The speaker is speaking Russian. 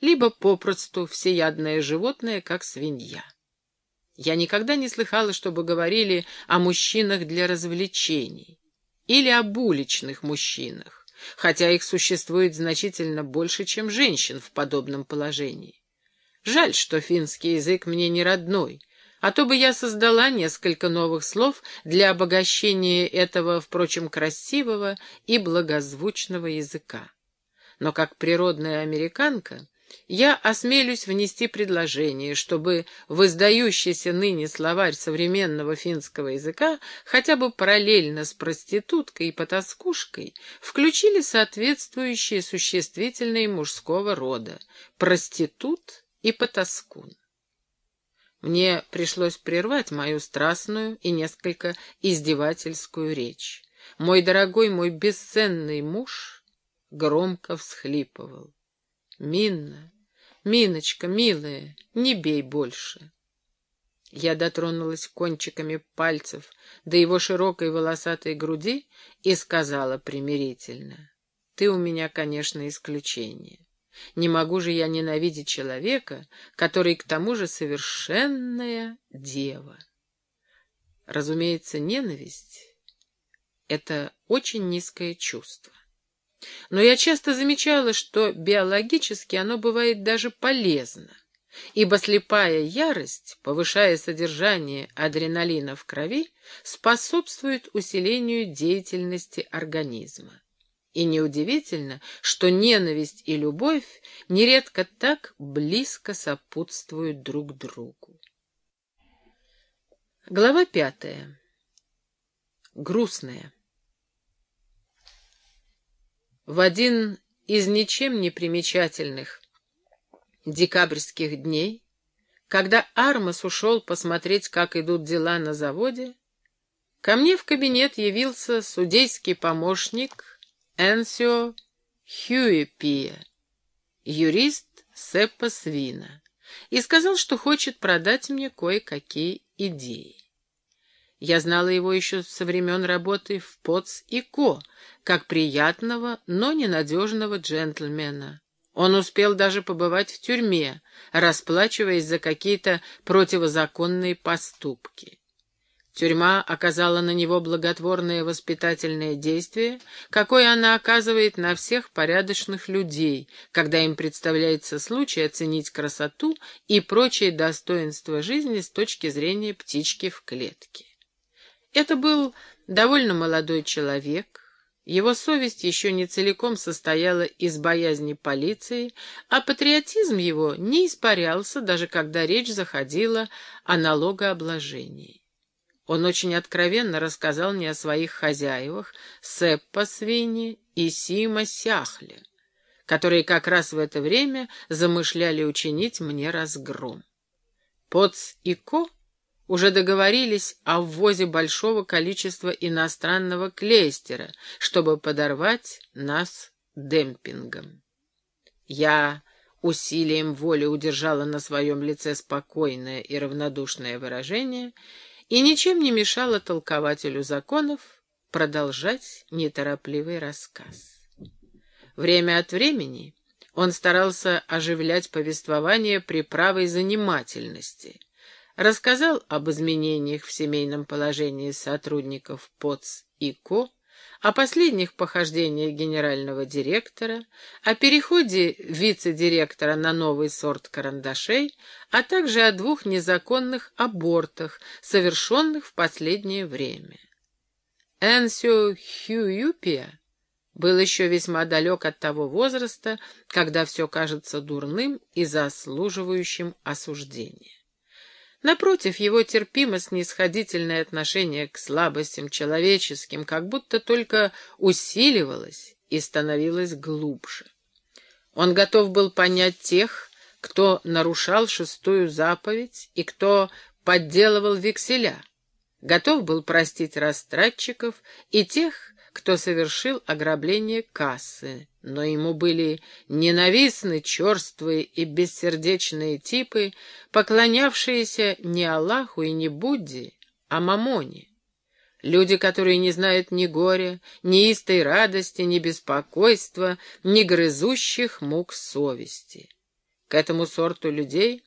либо попросту всеядное животное, как свинья. Я никогда не слыхала, чтобы говорили о мужчинах для развлечений или об уличных мужчинах, хотя их существует значительно больше, чем женщин в подобном положении. Жаль, что финский язык мне не родной, а то бы я создала несколько новых слов для обогащения этого, впрочем, красивого и благозвучного языка. Но как природная американка я осмелюсь внести предложение, чтобы в издающийся ныне словарь современного финского языка хотя бы параллельно с проституткой и потаскушкой включили соответствующие существительные мужского рода «проститут» и «потаскун». Мне пришлось прервать мою страстную и несколько издевательскую речь. Мой дорогой, мой бесценный муж громко всхлипывал. «Минна, Миночка, милая, не бей больше». Я дотронулась кончиками пальцев до его широкой волосатой груди и сказала примирительно, «Ты у меня, конечно, исключение. Не могу же я ненавидеть человека, который к тому же совершенная дева». Разумеется, ненависть — это очень низкое чувство. Но я часто замечала, что биологически оно бывает даже полезно, ибо слепая ярость, повышая содержание адреналина в крови, способствует усилению деятельности организма. И неудивительно, что ненависть и любовь нередко так близко сопутствуют друг другу. Глава пятая. Грустная. В один из ничем не примечательных декабрьских дней, когда Армас ушел посмотреть, как идут дела на заводе, ко мне в кабинет явился судейский помощник Энсио Хьюипия, юрист Сеппа Свина, и сказал, что хочет продать мне кое-какие идеи. Я знала его еще со времен работы в ПОЦ и КО, как приятного, но ненадежного джентльмена. Он успел даже побывать в тюрьме, расплачиваясь за какие-то противозаконные поступки. Тюрьма оказала на него благотворное воспитательное действие, какое она оказывает на всех порядочных людей, когда им представляется случай оценить красоту и прочие достоинства жизни с точки зрения птички в клетке. Это был довольно молодой человек. Его совесть еще не целиком состояла из боязни полиции, а патриотизм его не испарялся, даже когда речь заходила о налогообложении. Он очень откровенно рассказал мне о своих хозяевах, Сеппа Свини и Сима Сяхле, которые как раз в это время замышляли учинить мне разгром. Поц и Ко уже договорились о ввозе большого количества иностранного клейстера, чтобы подорвать нас демпингом. Я усилием воли удержала на своем лице спокойное и равнодушное выражение и ничем не мешала толкователю законов продолжать неторопливый рассказ. Время от времени он старался оживлять повествование приправой занимательности — рассказал об изменениях в семейном положении сотрудников ПОЦ и КО, о последних похождениях генерального директора, о переходе вице-директора на новый сорт карандашей, а также о двух незаконных абортах, совершенных в последнее время. Энсио Хьююпия был еще весьма далек от того возраста, когда все кажется дурным и заслуживающим осуждения. Напротив, его терпимо-снисходительное отношение к слабостям человеческим как будто только усиливалось и становилось глубже. Он готов был понять тех, кто нарушал шестую заповедь и кто подделывал векселя, готов был простить растратчиков и тех, кто совершил ограбление кассы, но ему были ненавистны черствые и бессердечные типы, поклонявшиеся не Аллаху и не Будде, а Мамоне. Люди, которые не знают ни горя, ни истой радости, ни беспокойства, ни грызущих мук совести. К этому сорту людей